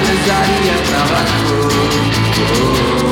desejaria pra lá. Oh, oh.